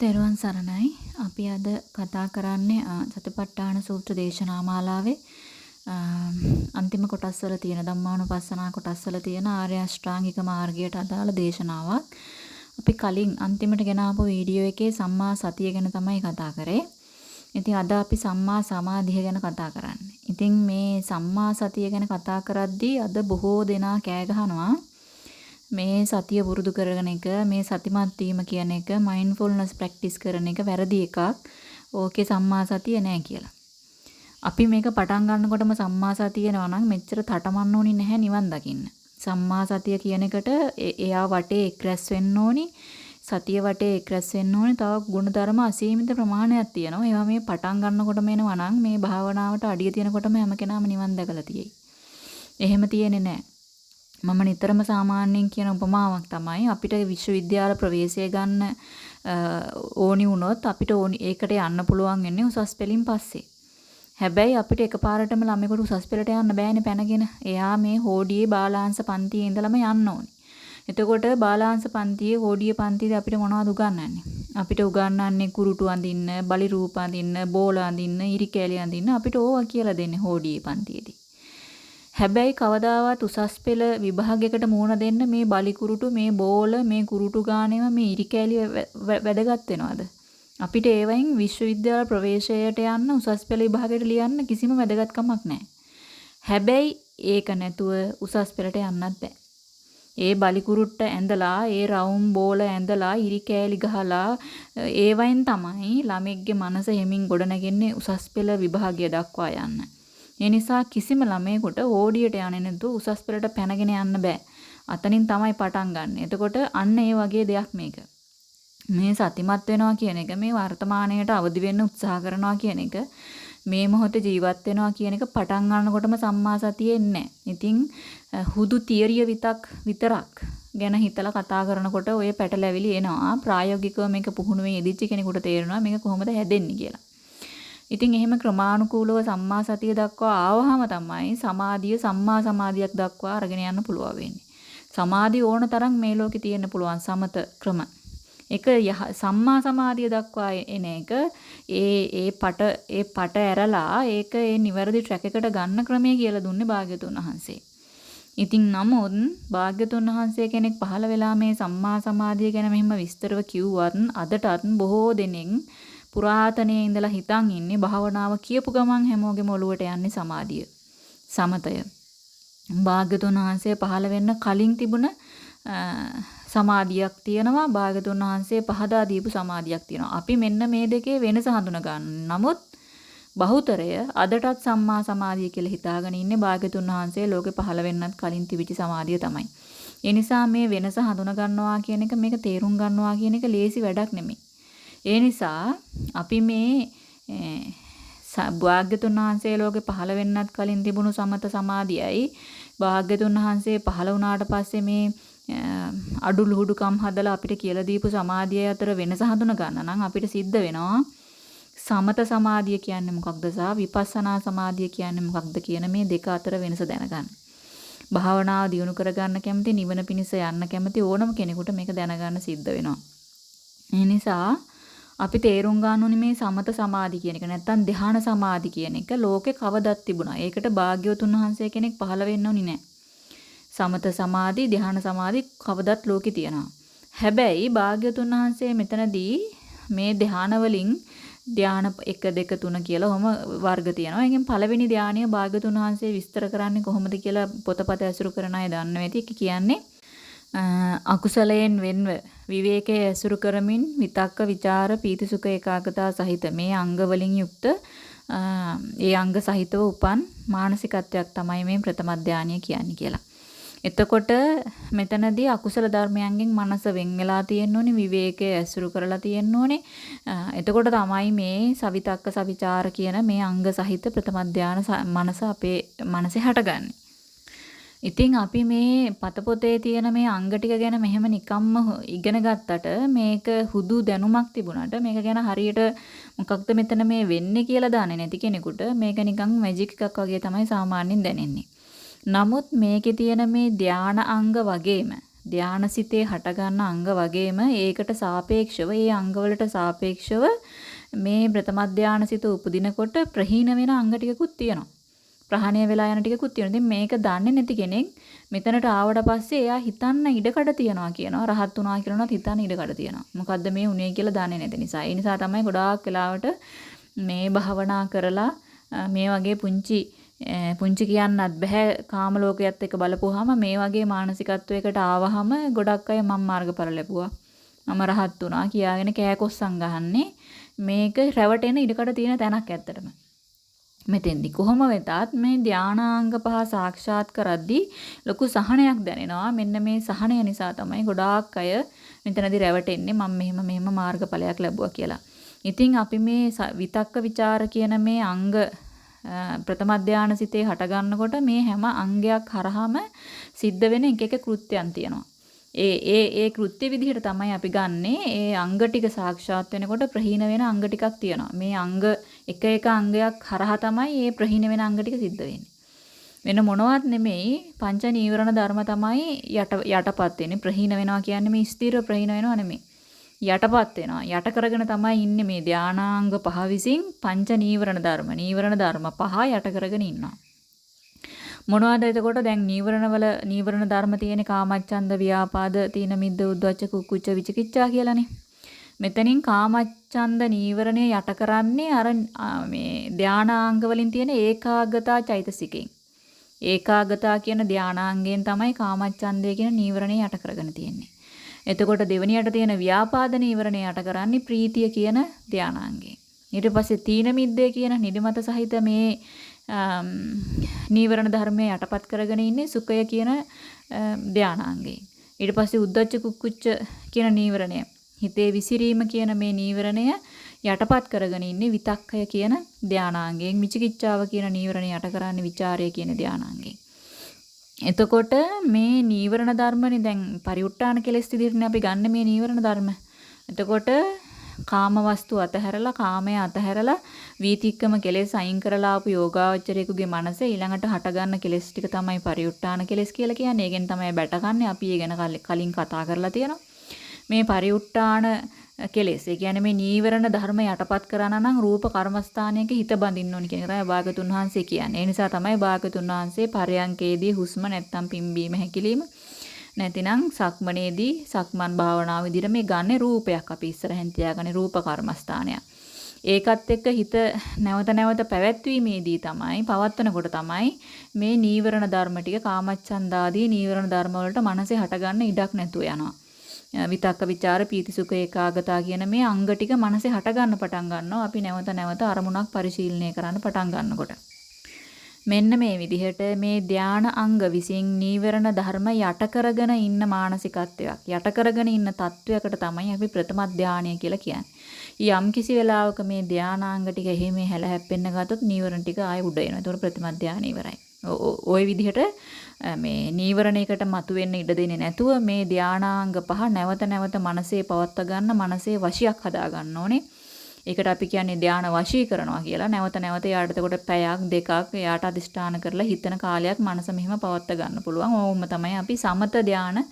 තෙරුවන් සරණයි. අපි අද කතා කරන්නේ සතිපට්ඨාන සූත්‍ර දේශනා මාලාවේ අන්තිම කොටස්වල තියෙන ධම්මානුපස්සනා කොටස්වල තියෙන ආර්ය අෂ්ටාංගික මාර්ගයට අදාළ දේශනාවක්. අපි කලින් අන්තිමට ගෙන ආපු වීඩියෝ එකේ සම්මා සතිය ගැන තමයි කතා කරේ. ඉතින් අද අපි සම්මා සමාධිය ගැන කතා කරන්නේ. ඉතින් මේ සම්මා සතිය ගැන කතා කරද්දී අද බොහෝ දෙනා කෑ ගහනවා මේ සතිය පුරුදු කරගෙන එක මේ සතිමත් වීම කියන එක මයින්ඩ්ෆුල්නස් ප්‍රැක්ටිස් කරන එක වැරදි එකක්. ඕකේ සම්මා සතිය නෑ කියලා. අපි මේක පටන් ගන්නකොටම සම්මා සතිය නම් මෙච්චර තටමන්න ඕනි නැහැ නිවන් දකින්න. සම්මා සතිය කියන එකට එයා වටේ එක් රැස් වෙන්න ඕනි. සතිය වටේ එක් රැස් වෙන්න ඕනි. තව ගුණධර්ම අසීමිත ප්‍රමාණයක් තියෙනවා. ඒවා මේ පටන් ගන්නකොටම එනවා නම් මේ භාවනාවට අඩිය තියනකොටම හැම කෙනාම නිවන් දැකලා තියෙයි. එහෙම තියෙන්නේ නැහැ. මම නිතරම සාමාන්‍යයෙන් කියන උපමාවක් තමයි අපිට විශ්වවිද්‍යාල ප්‍රවේශය ගන්න ඕනි වුණොත් අපිට ඕනි ඒකට යන්න පුළුවන් වෙන්නේ උසස් පෙළින් පස්සේ. හැබැයි අපිට එකපාරටම ළමයෙකුට උසස් පෙළට යන්න බෑනේ පැනගෙන. එයා මේ හෝඩියේ බාලාංශ පන්තියේ ඉඳලම යන්න ඕනි. එතකොට බාලාංශ පන්තියේ හෝඩියේ පන්තියේ අපිට මොනවද උගන්වන්නේ? අපිට උගන්වන්නේ කුරුටු අඳින්න, බලි රූප අඳින්න, බෝල අඳින්න, ඉරි කැලි අඳින්න අපිට ඕවා කියලා දෙන්නේ හෝඩියේ පන්තියේදී. හැබැයි කවදාවත් උසස් පෙළ විභාගයකට මුණ දෙන්න මේ බලිකුරුටු මේ බෝල මේ කුරුටු ගානේම මේ ඉරිකැලිය වැදගත් වෙනවද? අපිට ඒවයින් විශ්වවිද්‍යාල ප්‍රවේශයට යන්න උසස් පෙළ විභාගයට ලියන්න කිසිම වැදගත්කමක් නැහැ. හැබැයි ඒක නැතුව උසස් පෙළට යන්නත් බෑ. ඒ බලිකුරුට්ට ඇඳලා ඒ රවුම් බෝල ඇඳලා ඉරිකෑලි ගහලා ඒවයින් තමයි ළමෙක්ගේ මනස හෙමින් ගොඩනගන්නේ උසස් පෙළ විභාගය දක්වා යන්නේ. ඒ නිසා කිසිම ළමයෙකුට ඕඩියට යන්නේ නැතුව උසස් පෙළට පැනගෙන යන්න බෑ. අතනින් තමයි පටන් ගන්න. එතකොට අන්න ඒ වගේ දෙයක් මේක. මේ සතිමත් වෙනවා කියන එක මේ වර්තමානයට අවදි වෙන්න උත්සාහ කරනවා කියන එක මේ මොහොතේ ජීවත් වෙනවා කියන එක පටන් ගන්නකොටම සම්මා සතිය එන්නේ ඉතින් හුදු තියරිය විතක් විතරක් ගැන හිතලා කතා කරනකොට ඔය පැටලැවිලි එනවා ප්‍රායෝගිකව මේක පුහුණුවේ යෙදිච්ච කෙනෙකුට තේරෙනවා මේක කොහොමද හැදෙන්නේ කියලා. ඉතින් එහෙම ක්‍රමානුකූලව සම්මා සතිය දක්වා ආවහම තමයි සමාධිය සම්මා සමාධියක් දක්වා අරගෙන යන්න පුළුවන් වෙන්නේ. සමාධිය ඕන තරම් මේ ලෝකේ තියෙන්න පුළුවන් සමත ක්‍රම. ඒක සම්මා සමාධිය දක්වා එන එක ඒ ඒ පට ඒ පට ඇරලා ඒක ඒ නිවැරදි ට්‍රැක් එකට ගන්න ක්‍රමය කියලා දුන්නේ භාග්‍යතුන් වහන්සේ. ඉතින් නමුත් භාග්‍යතුන් වහන්සේ කෙනෙක් පහළ වෙලා මේ සම්මා සමාධිය ගැන මෙහෙම විස්තරව කිව්වත් අදටත් බොහෝ දෙනෙක් පුරාතනයේ ඉඳලා හිතන් ඉන්නේ භාවනාව කියපු ගමන් හැමෝගෙම ඔළුවට යන්නේ සමාධිය. සමතය. භාග්‍යතුන් වහන්සේ පහළ වෙන්න කලින් තිබුණ සමාධියක් තියෙනවා භාග්‍යතුන් වහන්සේ පහදා දීපු සමාධියක් තියෙනවා. අපි මෙන්න මේ දෙකේ වෙනස හඳුන ගන්න. නමුත් බහුතරය අදටත් සම්මා සමාධිය කියලා හිතාගෙන ඉන්නේ භාග්‍යතුන් වහන්සේ ලෝකෙ පහළ වෙන්නත් කලින් තිබිච්ච සමාධිය තමයි. ඒ නිසා මේ වෙනස හඳුන ගන්නවා කියන එක මේක තේරුම් ගන්නවා කියන එක ලේසි වැඩක් නෙමෙයි. ඒ නිසා අපි මේ භාග්‍යතුන් වහන්සේ ලෝකේ පහළ වෙන්නත් කලින් තිබුණු සමත සමාධියයි භාග්‍යතුන් වහන්සේ පහළ වුණාට පස්සේ මේ අඩු ලුහුඩුකම් හදලා අපිට කියලා දීපු සමාධිය අතර වෙනස හඳුන ගන්න නම් අපිට සිද්ධ වෙනවා සමත සමාධිය කියන්නේ මොකක්ද සහ විපස්සනා සමාධිය කියන්නේ මොකක්ද කියන මේ දෙක අතර වෙනස දැනගන්න. භාවනාව දියුණු කරගන්න කැමති නිවන පිණිස යන්න කැමති ඕනම කෙනෙකුට මේක දැනගන්න සිද්ධ වෙනවා. ඒ නිසා අපි තේරුම් ගන්න ඕනේ මේ සමත සමාධි කියන එක නැත්තම් ධ්‍යාන සමාධි කියන එක ලෝකේ කවදත් තිබුණා. ඒකට භාග්‍යවතුන් වහන්සේ කෙනෙක් පහළ වෙන්න ඕනි නෑ. සමත සමාධි ධ්‍යාන සමාධි කවදත් ලෝකේ තියෙනවා. හැබැයි භාග්‍යවතුන් වහන්සේ මෙතනදී මේ ධ්‍යාන වලින් ධ්‍යාන 1 2 3 කියලා ඔහම වර්ග තියෙනවා. ඒකෙන් පළවෙනි ධ්‍යානය භාග්‍යතුන් වහන්සේ විස්තර කරන්නේ කොහොමද කියලා පොතපත ඇසුරු කරන අය දන්නවා ඇති. ඒක කියන්නේ අකුසලයෙන් වෙන්ව විවේකයේ ඇසුරු කරමින් විතක්ක ਵਿਚාර පීතිසුඛ ඒකාගතා සහිත මේ අංග වලින් යුක්ත ඒ අංග සහිතව උපන් මානසිකත්වයක් තමයි මේ ප්‍රථම ධානය කියන්නේ කියලා. එතකොට මෙතනදී අකුසල ධර්මයන්ගෙන් මනස වෙන් වෙලා තියෙන්න ඕනේ විවේකයේ ඇසුරු කරලා තියෙන්න ඕනේ. එතකොට තමයි මේ සවිතක්ක සවිචාර කියන මේ අංග සහිත ප්‍රථම ධාන මනස අපේ මනසේ හටගන්නේ. ඉතින් අපි මේ පතපොතේ තියෙන මේ අංග ටික ගැන මෙහෙම නිකම්ම ඉගෙන ගත්තට මේක හුදු දැනුමක් තිබුණාට මේක ගැන හරියට මොකක්ද මෙතන මේ වෙන්නේ කියලා දන්නේ නැති කෙනෙකුට මේක නිකන් මැජික් එකක් වගේ තමයි සාමාන්‍යයෙන් දැනෙන්නේ. නමුත් මේකේ තියෙන මේ ධානා අංග වගේම ධානසිතේ හටගන්න අංග වගේම ඒකට සාපේක්ෂව ඒ අංගවලට සාපේක්ෂව මේ ප්‍රථම ධානසිත උපදිනකොට ප්‍රහීන වෙන අංග ටිකකුත් තියෙනවා. ප්‍රහාණය වෙලා යන ටිකකුත් තියෙනවා. ඉතින් මේක දන්නේ නැති කෙනෙක් මෙතනට ආවට පස්සේ එයා හිතන්න ඉඩකඩ තියනවා කියනවා. රහත් වුණා කියනොත් හිතන්න ඉඩකඩ තියනවා. මොකද්ද මේ උනේ කියලා දන්නේ නැති නිසා. ඒ නිසා තමයි ගොඩාක් වෙලාවට මේ භාවනා කරලා මේ වගේ පුංචි පුංචි කියන්නත් බෑ කාම ලෝකයේත් එක්ක බලපුවාම මේ වගේ මානසිකත්වයකට ආවහම ගොඩක් අය මම මාර්ගඵල ලැබුවා. මම රහත් වුණා කියාගෙන කෑකොස්සන් ගහන්නේ මේක රැවටෙන ඉඩකඩ තියෙන තැනක් ඇත්තටම. මෙතෙන්දි කොහොම වෙතත් මේ ධානාංග පහ සාක්ෂාත් කරද්දී ලොකු සහනයක් දැනෙනවා. මෙන්න මේ සහනය නිසා තමයි ගොඩාක් අය මෙතනදී රැවටෙන්නේ මම මෙහෙම මෙහෙම මාර්ගඵලයක් ලැබුවා කියලා. ඉතින් අපි මේ විතක්ක ਵਿਚාර කියන මේ අංග ප්‍රථම ධානය සිතේ හට ගන්නකොට මේ හැම අංගයක් හරහාම සිද්ධ වෙන එක එක කෘත්‍යයන් තියෙනවා. ඒ ඒ ඒ කෘත්‍ය විදිහට තමයි අපි ගන්නෙ. ඒ අංග ටික සාක්ෂාත් වෙනකොට ප්‍රහීන වෙන අංග ටිකක් තියෙනවා. මේ අංග එක එක අංගයක් හරහා තමයි මේ ප්‍රහීන වෙන අංග ටික සිද්ධ වෙන්නේ. වෙන මොනවත් නෙමෙයි පංච නීවරණ ධර්ම තමයි යට යටපත් වෙන්නේ. ප්‍රහීන වෙනවා කියන්නේ මේ ස්ථිර ප්‍රහීන වෙනවා නෙමෙයි. යටපත් වෙනවා. යට කරගෙන තමයි ඉන්නේ මේ ධානාංග පහ විසින් පංච නීවරණ ධර්ම. නීවරණ ධර්ම පහ යට කරගෙන ඉන්නවා. මොනවද එතකොට දැන් නීවරණ වල නීවරණ ධර්ම තියෙන කාමච්ඡන්ද ව්‍යාපාද තීන මිද්ද උද්ධච්ච කුක්කුච්ච විචිකිච්ඡා කියලානේ. මෙතනින් කාමච්ඡන්ද නීවරණය යට කරන්නේ අර මේ ධානාංග වලින් තියෙන ඒකාගතා චෛතසිකෙන්. ඒකාගතා කියන ධානාංගයෙන් තමයි කාමච්ඡන්දය කියන නීවරණය යට කරගෙන තියෙන්නේ. එතකොට දෙවණියට තියෙන ව්‍යාපාද නීවරණය යට කරන්නේ ප්‍රීතිය කියන ධානාංගයෙන්. ඊට පස්සේ තීන මිද්දේ කියන නිදිමත සහිත මේ නීවරණ ධර්මයේ යටපත් කරගෙන ඉන්නේ සුඛය කියන ධානාංගයෙන්. ඊට පස්සේ උද්දච්ච කුක්කුච්ච කියන නීවරණය හිතේ විසිරීම කියන මේ නීවරණය යටපත් කරගෙන ඉන්නේ විතක්කය කියන ධානාංගයෙන්. විචිකිච්ඡාව කියන නීවරණය යට කරන්නේ ਵਿਚාරය කියන ධානාංගයෙන්. එතකොට මේ නීවරණ ධර්මනේ දැන් පරිඋට්ටාන කෙලෙස් විදිහටනේ අපි ගන්න මේ නීවරණ ධර්ම. එතකොට කාම වස්තු අතහැරලා කාමය අතහැරලා වීතික්කම කෙලෙස් අයින් කරලා ආපු යෝගාවචරයෙකුගේ මනස ඊළඟට හටගන්න කෙලෙස් ටික තමයි පරිඋට්ටාන කෙලෙස් කියලා කියන්නේ. ඒකෙන් තමයි බැටකන්නේ. අපි ඒ ගැන කලින් කතා කරලා තියෙනවා. මේ පරිඋට්ටාන කෙලෙස්. ඒ කියන්නේ මේ නීවරණ ධර්ම යටපත් කරනා නම් රූප කර්මස්ථානයක හිත බඳින්න ඕනි කියන එක තමයි භාගතුන් වහන්සේ කියන්නේ. ඒ නිසා තමයි භාගතුන් වහන්සේ පරයන්කේදී හුස්ම නැත්තම් පිම්බීම හැකිලිම නැතිනම් සක්මනේදී සක්මන් භාවනාව විදිහට මේ ගන්න රූපයක් අපි ඉස්සරහෙන් තියාගන්නේ රූප කර්මස්ථානයක්. ඒකත් එක්ක හිත නැවත නැවත පැවැත්වීමේදී තමයි පවත්වනකොට තමයි මේ නීවරණ ධර්ම ටික කාමච්ඡන්දාදී නීවරණ ධර්ම වලට මනසේ හටගන්න ඉඩක් නැතුව යනවා. විතක්ක ਵਿਚාර පීති සුඛ ඒකාගතා කියන මේ අංග ටික මනසේ හට ගන්න පටන් ගන්නවා අපි නැවත නැවත අරමුණක් පරිශීලනය කරන්න පටන් ගන්නකොට මෙන්න මේ විදිහට මේ ධාන අංග විසින් නීවරණ ධර්ම යට කරගෙන ඉන්න මානසිකත්වයක් යට කරගෙන ඉන්න තත්වයකට තමයි අපි ප්‍රථම ධානය කියලා කියන්නේ. යම් කිසි වෙලාවක මේ ධානාංග ටික එහෙම හැල හැප්පෙන්න ගත්තොත් නීවරණ ටික ආයෙ උඩ එනවා. ඒතකොට ප්‍රථම ධානය ඉවරයි. ওই විදිහට මේ නීවරණයකට මතුවෙන්න ඉඩ දෙන්නේ නැතුව මේ ධානාංග පහ නැවත නැවත මනසේ පවත්වා ගන්න මනසේ වශියක් හදා ගන්න ඕනේ. ඒකට අපි කියන්නේ ධාන වශී කරනවා කියලා. නැවත නැවත යාට එතකොට පැයක් දෙකක් යාට අදිෂ්ඨාන කරලා හිතන කාලයක් මනස මෙහෙම පවත්වා ගන්න පුළුවන්. ඕවම තමයි අපි සමත ධාන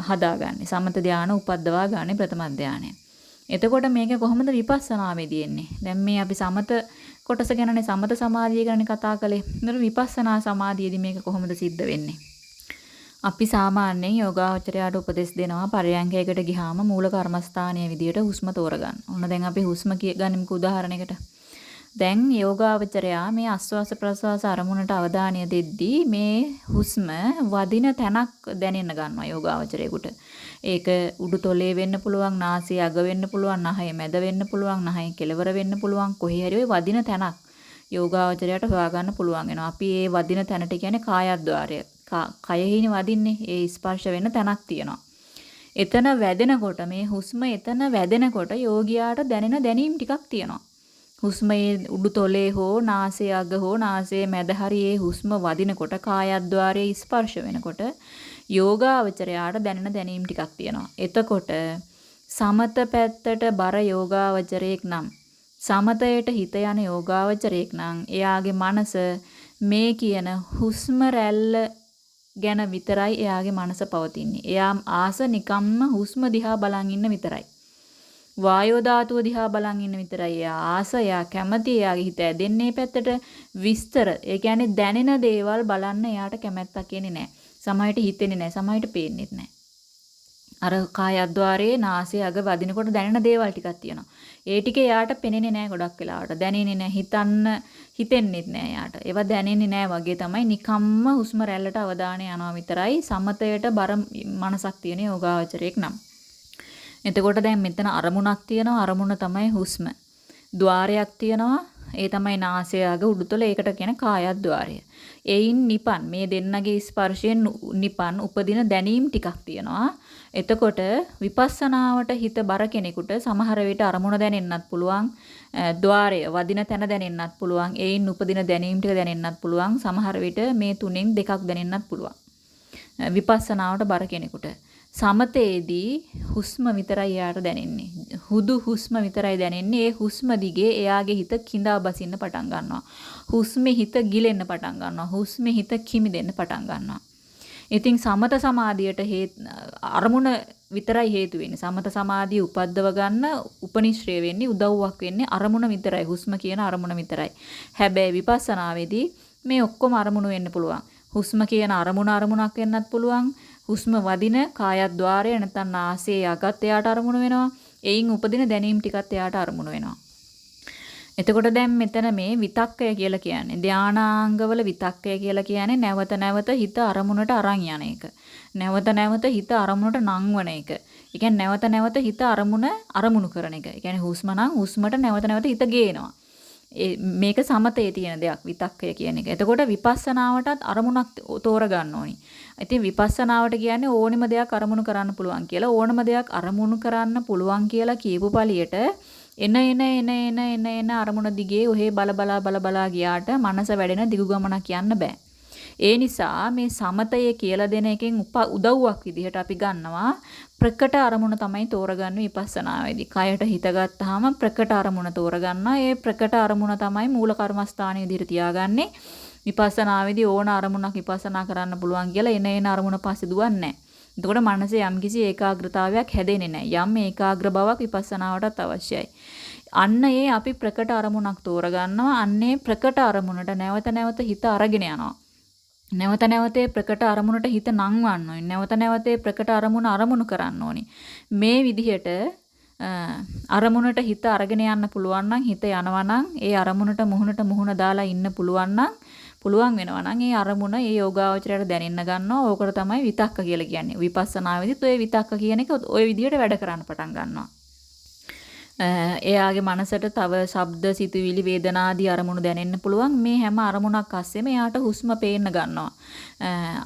හදාගන්නේ. සමත ධාන උපද්දවා ගන්න ප්‍රථම ධානය. එතකොට මේක කොහොමද විපස්සනාවේදී එන්නේ? දැන් මේ අපි සමත කොටස ගැනනේ සමත සමාධිය ගැනනේ කතා කළේ. නේද විපස්සනා සමාධියේදී මේක කොහොමද සිද්ධ වෙන්නේ? අපි සාමාන්‍යයෙන් යෝගාවචරයට උපදෙස් දෙනවා පරයන්කයකට ගිහාම මූල කර්මස්ථානයේ විදියට හුස්ම තෝරගන්න. ඔන්න දැන් අපි හුස්ම ගනිමුකෝ උදාහරණයකට. දැන් යෝගාවචරයා මේ ආස්වාස ප්‍රසවාස අරමුණට අවධානය දෙද්දී මේ හුස්ම වදින තැනක් දැනෙන්න ගන්නවා යෝගාවචරයෙකුට. ඒක උඩුතොලේ වෙන්න පුළුවන්, නාසයේ අග වෙන්න පුළුවන්, නහය මැද වෙන්න පුළුවන්, නහය කෙළවර වෙන්න පුළුවන්, කොහේ හරි ওই වදින තැනක් යෝගාවචරයට හොයාගන්න පුළුවන් වෙනවා. අපි ඒ වදින තැනට කියන්නේ කායද්්වාරය. කයෙහිනේ වදින්නේ. ඒ ස්පර්ශ වෙන තැනක් තියෙනවා. එතන වැදෙනකොට මේ හුස්ම එතන වැදෙනකොට යෝගියාට දැනෙන දැනීම් ටිකක් තියෙනවා. හුස්මේ උඩුතොලේ හෝ නාසයේ අග හෝ නාසයේ මැද හරියේ හුස්ම වදිනකොට කායද්්වාරයේ ස්පර්ශ වෙනකොට යෝගාවචරයාට දැනෙන දැනීම් ටිකක් තියෙනවා. එතකොට සමත පැත්තට බර යෝගාවචරයෙක් නම් සමතයට හිත යන යෝගාවචරයෙක් නම් එයාගේ මනස මේ කියන හුස්ම රැල්ල ගැන විතරයි එයාගේ මනස පවතින්නේ. එයා ආස නිකම්ම හුස්ම දිහා බලන් ඉන්න විතරයි. වායෝ ධාතුව දිහා බලන් ඉන්න විතරයි. එයා ආස, එයා කැමති, එයාගේ හිත ඇදෙන්නේ පැත්තට විස්තර. ඒ කියන්නේ දැනෙන දේවල් බලන්න එයාට කැමැත්තක් එන්නේ නැහැ. සමහරට හිතෙන්නේ නැහැ. සමහරට පේන්නේ නැහැ. අර කායද්්වාරයේ නාසය අග වදිනකොට දැනෙන දේවල් ටිකක් තියෙනවා. ඒ ටික එයාට පෙනෙන්නේ නැහැ ගොඩක් වෙලාවට. දැනෙන්නේ නැහැ. හිතන්න හිතෙන්නෙත් නැහැ එයාට. ඒවා දැනෙන්නේ නැහැ වගේ තමයි නිකම්ම හුස්ම රැල්ලට අවධානය යනවා විතරයි. සමතයට බර මනසක් තියෙන යෝගාවචරයක් නම්. එතකොට දැන් මෙතන අරමුණක් තියෙනවා. අරමුණ තමයි හුස්ම. ద్వාරයක් තියෙනවා. ඒ තමයි නාසය අග උඩුතල ඒකට කියන කායද්්වාරය. එයින් නිපන් මේ දෙන්නගේ ස්පර්ශයෙන් නිපන් උපදින දැනීම් ටිකක් තියෙනවා. එතකොට විපස්සනාවට හිත බර කෙනෙකුට සමහර විට අරමුණ දැනෙන්නත් පුළුවන්. ద్వාරය වදින තැන දැනෙන්නත් පුළුවන්. එයින් උපදින දැනීම් ටික දැනෙන්නත් පුළුවන්. සමහර විට මේ තුනෙන් දෙකක් දැනෙන්නත් පුළුවන්. විපස්සනාවට බර කෙනෙකුට. සමතේදී හුස්ම විතරයි එයාට දැනෙන්නේ. හුදු හුස්ම විතරයි දැනෙන්නේ. ඒ හුස්ම දිගේ එයාගේ හිත කිඳා බසින්න පටන් ගන්නවා. හුස්මේ හිත ගිලෙන්න පටන් ගන්නවා. හුස්මේ හිත කිමිදෙන්න පටන් ගන්නවා. ඉතින් සමත සමාධියට අරමුණ විතරයි හේතු වෙන්නේ. සමත සමාධිය උපද්දව ගන්න උපනිශ්‍රේ වෙන්නේ උදව්වක් වෙන්නේ අරමුණ විතරයි. හුස්ම කියන අරමුණ විතරයි. හැබැයි විපස්සනාවේදී මේ ඔක්කොම අරමුණු වෙන්න පුළුවන්. හුස්ම කියන අරමුණ අරමුණක් වෙන්නත් පුළුවන්. හුස්ම වදින කායද්්වාරය නැත්නම් නාසයේ යගත් එයාට අරමුණු වෙනවා. එයින් උපදින දැනීම් ටිකත් එයාට අරමුණු වෙනවා. එතකොට දැන් මෙතන මේ විතක්කය කියලා කියන්නේ ධානාංගවල විතක්කය කියලා කියන්නේ නැවත නැවත හිත අරමුණට අරන් යන එක. නැවත නැවත හිත අරමුණට නංවන එක. ඒ කියන්නේ නැවත නැවත හිත අරමුණ අරමුණු කරන එක. ඒ කියන්නේ හුස්ම නම් හුස්මට නැවත නැවත හිත ගේනවා. මේක සමතේ තියෙන දෙයක් විතක්කය කියන එක. එතකොට විපස්සනාවටත් අරමුණක් තෝරගන්න ඕනි. ඉතින් විපස්සනාවට කියන්නේ ඕනෙම දෙයක් අරමුණු කරන්න පුළුවන් කියලා ඕනම දෙයක් අරමුණු කරන්න පුළුවන් කියලා කියපු පළියට එන එන එන එන එන එන අරමුණ දිගේ ඔහේ බල බලා බල බලා ගියාට මනස වැඩෙන දිගු ගමනක් යන්න බෑ. ඒ නිසා මේ සමතය කියලා දෙන එකෙන් උදව්වක් විදිහට අපි ගන්නවා ප්‍රකට අරමුණ තමයි තෝරගන්නේ විපස්සනාවේදී. කයට හිත ගත්තාම ප්‍රකට අරමුණ තෝරගන්නවා. ඒ ප්‍රකට අරමුණ තමයි මූල කර්මස්ථානයේ විදිහට තියාගන්නේ. විපස්සනාවේදී ඕන අරමුණක් විපස්සනා කරන්න පුළුවන් කියලා එන එන අරමුණ පස්සේ දුවන්නේ නැහැ. එතකොට මනසේ යම්කිසි ඒකාග්‍රතාවයක් හැදෙන්නේ නැහැ. යම් ඒකාග්‍ර බවක් විපස්සනාවටත් අවශ්‍යයි. අන්න ඒ අපි ප්‍රකට අරමුණක් තෝරගන්නවා. අන්නේ ප්‍රකට අරමුණට නැවත නැවත හිත අරගෙන යනවා. නැවත නැවතේ ප්‍රකට අරමුණට හිත නංවන්න ඕනි. නැවත නැවතේ ප්‍රකට අරමුණ අරමුණු කරන්න ඕනි. මේ විදිහට අරමුණට හිත අරගෙන යන්න පුළුවන් නම් හිත යනවා නම් ඒ අරමුණට මුහුණට මුහුණ දාලා ඉන්න පුළුවන් නම් පුළුවන් වෙනවා නම් ඒ අරමුණ ඒ යෝගාවචරයට දැනෙන්න ගන්නවා. ඕකට තමයි විතක්ක කියලා කියන්නේ. විපස්සනාවේදීත් ඔය විතක්ක කියන එක ওই විදිහට වැඩ කරන්න පටන් ගන්නවා. එයාගේ මනසට තව ශබ්ද, සිතුවිලි, වේදනාදී අරමුණු දැනෙන්න පුළුවන්. මේ හැම අරමුණක් අස්සෙම එයාට හුස්ම පේන්න ගන්නවා.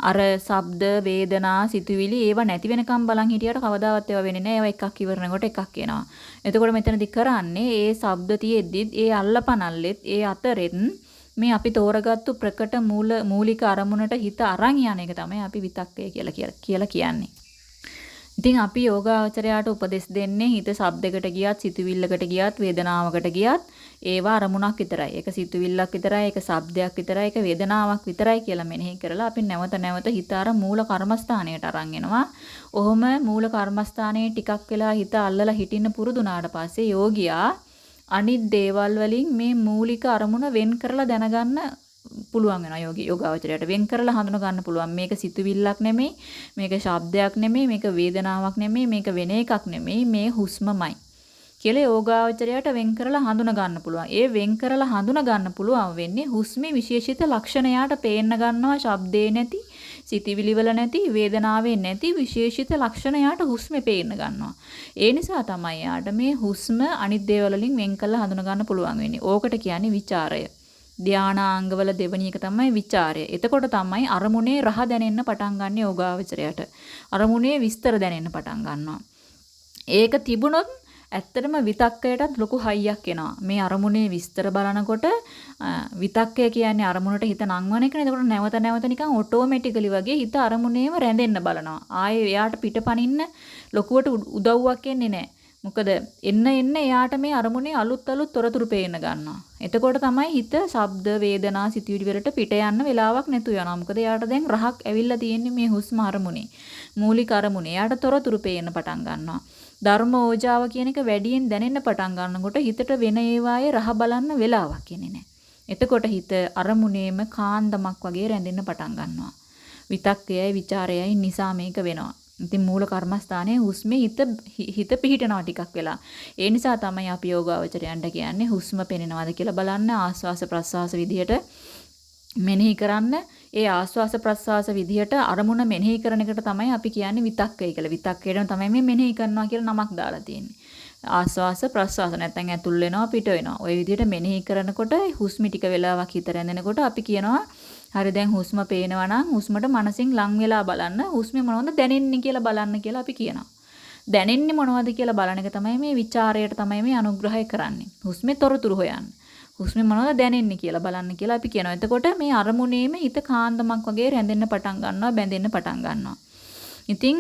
අර ශබ්ද, වේදනා, සිතුවිලි ඒව නැති වෙනකම් බලන් හිටියට කවදාවත් ඒවා වෙන්නේ නැහැ. ඒවා එකක් ඉවරනකොට එකක් එනවා. එතකොට මෙතනදි කරන්නේ ඒ ශබ්ද තියෙද්දිත් ඒ අල්ලපනල්ලෙත් ඒ අතරෙත් මේ අපි තෝරගත්තු ප්‍රකට මූල මූලික අරමුණට හිත අරන් යන එක තමයි අපි විතක්කය කියලා කියලා කියන්නේ. ඉතින් අපි යෝගාචරයට උපදෙස් දෙන්නේ හිත ශබ්දයකට ගියත්, සිතුවිල්ලකට ගියත්, වේදනාවකට ගියත් ඒවා අරමුණක් විතරයි. ඒක සිතුවිල්ලක් විතරයි, ඒක ශබ්දයක් විතරයි, ඒක වේදනාවක් විතරයි කියලා මෙනෙහි කරලා අපි නැවත නැවත හිත අර මූල කර්මස්ථානයට අරන් එනවා. ඔහොම මූල කර්මස්ථානයේ ටිකක් වෙලා හිත අල්ලලා හිටින්න පුරුදුනාට පස්සේ යෝගියා අනිත් දේවල් වලින් මේ මූලික අරමුණ වෙන් කරලා දැනගන්න පුළුවන් වෙනවා යෝගී යෝගාවචරයට වෙන් කරලා හඳුන ගන්න පුළුවන් මේක සිතුවිල්ලක් නෙමෙයි මේක ශබ්දයක් නෙමෙයි මේක වේදනාවක් නෙමෙයි මේක වෙන එකක් නෙමෙයි මේ හුස්මමයි කියලා යෝගාවචරයට වෙන් කරලා හඳුන ගන්න පුළුවන්. ඒ වෙන් කරලා හඳුන ගන්න පුළුවන් වෙන්නේ හුස්මේ විශේෂිත ලක්ෂණයට පේන්න ගන්නවා ශබ්දේ නැති සිතිවිලි වල නැති වේදනාවේ නැති විශේෂිත ලක්ෂණයට හුස්මේ පේන්න ගන්නවා. ඒ නිසා තමයි යාට මේ හුස්ම අනිත් දේවල් වලින් වෙන් කරලා හඳුන ගන්න පුළුවන් වෙන්නේ. ඕකට කියන්නේ ਵਿਚාරය. ධානාංගවල දෙවැනි එක තමයි ਵਿਚාරය. එතකොට තමයි අරමුණේ රහ දැනෙන්න පටන් ගන්න යෝගාවචරයට. අරමුණේ විස්තර දැනෙන්න පටන් ගන්නවා. ඒක තිබුණොත් ඇත්තටම විතක්කයටත් ලොකු හයියක් එනවා. මේ අරමුණේ විස්තර බලනකොට විතක්කය කියන්නේ අරමුණට හිත නංවන එක. එතකොට නැවත නැවත නිකන් ඔටෝමැටිකලි වගේ හිත අරමුණේම රැඳෙන්න බලනවා. ආයේ එයාට පිටපනින්න ලොකුවට උදව්වක් එන්නේ නැහැ. මොකද එන්න එන්න එයාට මේ අරමුණේ අලුත් අලුත් තොරතුරු පේන්න ගන්නවා. එතකොට තමයි හිත ශබ්ද වේදනා සිතුවිලි වලට පිට යන්න වෙලාවක් නැතු වෙනවා. මොකද එයාට දැන් රහක් ඇවිල්ලා තියෙන්නේ මේ හුස්ම අරමුණේ. මූලික අරමුණේ. එයාට තොරතුරු පේන්න පටන් ගන්නවා. ධර්ම ඕජාව කියන එක වැඩියෙන් දැනෙන්න පටන් ගන්නකොට හිතට වෙන ඒවායේ රහ බලන්න වෙලාවක් එන්නේ නැහැ. එතකොට හිත අරමුණේම කාන්දමක් වගේ රැඳෙන්න පටන් ගන්නවා. විතක්කයයි ਵਿਚාරයයි නිසා මේක වෙනවා. ඉතින් මූල කර්මස්ථානයේ හුස්මේ හිත හිත පිහිටනවා ටිකක් වෙලා. ඒ නිසා තමයි අපි යෝගාවචරයන්ට කියන්නේ හුස්ම පෙනෙනවද කියලා බලන්න ආස්වාස ප්‍රස්වාස විදිහට මෙනෙහි කරන්න. ඒ ආස්වාස ප්‍රස්වාස විදිහට අරමුණ මෙනෙහි කරන එකට තමයි අපි කියන්නේ විතක්කය කියලා. විතක්කේටම තමයි මේ මෙනෙහි කරනවා කියලා නමක් දාලා තියෙන්නේ. ආස්වාස ප්‍රස්වාස නැත්නම් ඇතුල් වෙනවා පිට වෙනවා. ওই විදිහට මෙනෙහි කරනකොට හුස්මි ටික වෙලාවක් හිත රැඳෙනකොට අපි කියනවා හරි දැන් හුස්ම පේනවා නම් හුස්මට මනසින් ලං වෙලා බලන්න හුස්මේ මොනවද දැනෙන්නේ කියලා බලන්න කියලා අපි කියනවා. දැනෙන්නේ මොනවද කියලා බලන එක තමයි මේ ਵਿਚාරයට තමයි මේ අනුග්‍රහය කරන්නේ. හුස්මේ තොරතුරු හොයන්න. හුස්මේ මොනවද දැනෙන්නේ කියලා බලන්න කියලා අපි කියනවා. එතකොට මේ අරමුණේම හිත කාන්දමක් වගේ රැඳෙන්න පටන් ගන්නවා, බැඳෙන්න පටන් ගන්නවා. ඉතින්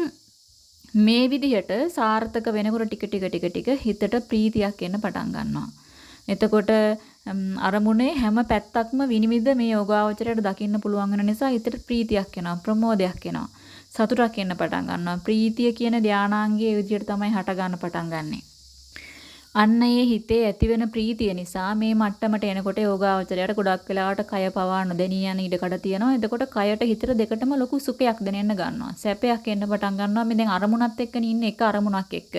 මේ විදිහට සාර්ථක වෙනකොට ටික ටික ටික ටික හිතට ප්‍රීතියක් එන්න පටන් ගන්නවා. එතකොට අරමුණේ හැම පැත්තක්ම විනිවිද මේ යෝගාවචරයට දකින්න පුළුවන් වෙන නිසා හිතට ප්‍රීතියක් එනවා ප්‍රමෝදයක් එනවා සතුටක් එන්න පටන් ගන්නවා ප්‍රීතිය කියන ධානාංගයේ විදිහට තමයි හට ගන්න පටන් ගන්නෙ. අන්න ඒ හිතේ ඇතිවෙන ප්‍රීතිය නිසා මේ මට්ටමට එනකොට යෝගාවචරයට ගොඩක් වෙලාවට කය පවා නොදැනී යන ඉඩකඩ තියෙනවා. එතකොට කයට හිතට දෙකටම ලොකු සුඛයක් දැනෙන්න ගන්නවා. සැපයක් එන්න පටන් ගන්නවා. මේ දැන් අරමුණත් එක්ක ඉන්නේ එක අරමුණක් එක්ක.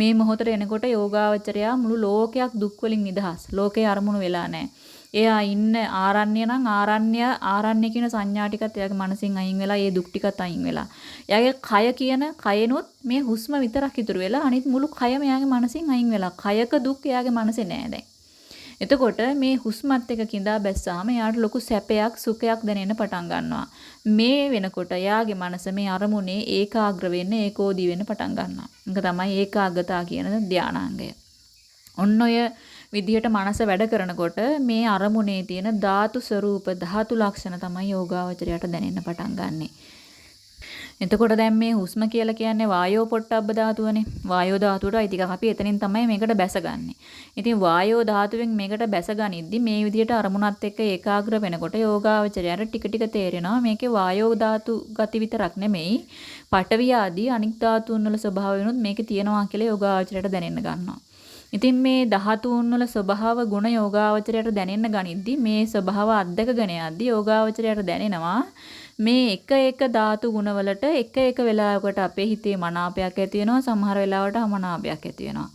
මේ මොහොතට එනකොට යෝගාවචරයා මුළු ලෝකයක් දුක් වලින් නිදහස්. ලෝකේ අරමුණු වෙලා නැහැ. එයා ඉන්න ආරණ්‍ය නම් ආරණ්‍ය ආරණ්‍ය කියන සංඥා ටිකත් එයාගේ මනසින් අයින් වෙලා ඒ දුක් ටිකත් අයින් වෙලා. එයාගේ කය කියන කයනොත් මේ හුස්ම විතරක් ඉතුරු වෙලා අනිත් මුළු කයම එයාගේ මනසින් අයින් වෙලා. කයක දුක් එයාගේ මනසේ නෑ දැන්. එතකොට මේ හුස්මත් එක්ක කිඳා බැස්සාම එයාට ලොකු සැපයක් සුඛයක් දැනෙන්න පටන් ගන්නවා. මේ වෙනකොට එයාගේ මනස මේ අරමුණේ ඒකාග්‍ර වෙන්න ඒකෝදී වෙන්න පටන් ගන්නවා. ඒක තමයි ඒකාග්‍රතා කියන ධානාංගය. ඔන්න ඔය විදිහට මනස වැඩ කරනකොට මේ අරමුණේ තියෙන ධාතු ස්වરૂප ධාතු ලක්ෂණ තමයි යෝගාවචරයට දැනෙන්න පටන් ගන්නෙ. එතකොට දැන් මේ හුස්ම කියලා කියන්නේ වායෝ පොට්ටබ්බ ධාතුවනේ. වායෝ ධාතුවට අයිති අපි එතනින් තමයි මේකට බැසගන්නේ. ඉතින් වායෝ ධාතුවෙන් මේකට බැසගනිද්දි මේ විදිහට අරමුණත් එක්ක ඒකාග්‍ර වෙනකොට යෝගාවචරයට ටික ටික තේරෙනවා මේකේ වායෝ ධාතු ගති විතරක් නෙමෙයි පඨවි ආදී අනික් ධාතුන් වල ස්වභාවයනොත් මේකේ තියෙනවා කියලා යෝගාවචරයට දැනෙන්න ගන්නවා. ඉතින් මේ ධාතුන් වල ස්වභාව ගුණ යෝගාවචරයට දැනෙන්න ගනිද්දි මේ ස්වභාව අධ්‍යකගෙන යද්දි යෝගාවචරයට දැනෙනවා මේ එක එක ධාතු ගුණවලට එක එක වෙලාවකට අපේ හිතේ මනාපයක් ඇති වෙනවා සමහර වෙලාවට අමනාපයක් ඇති වෙනවා.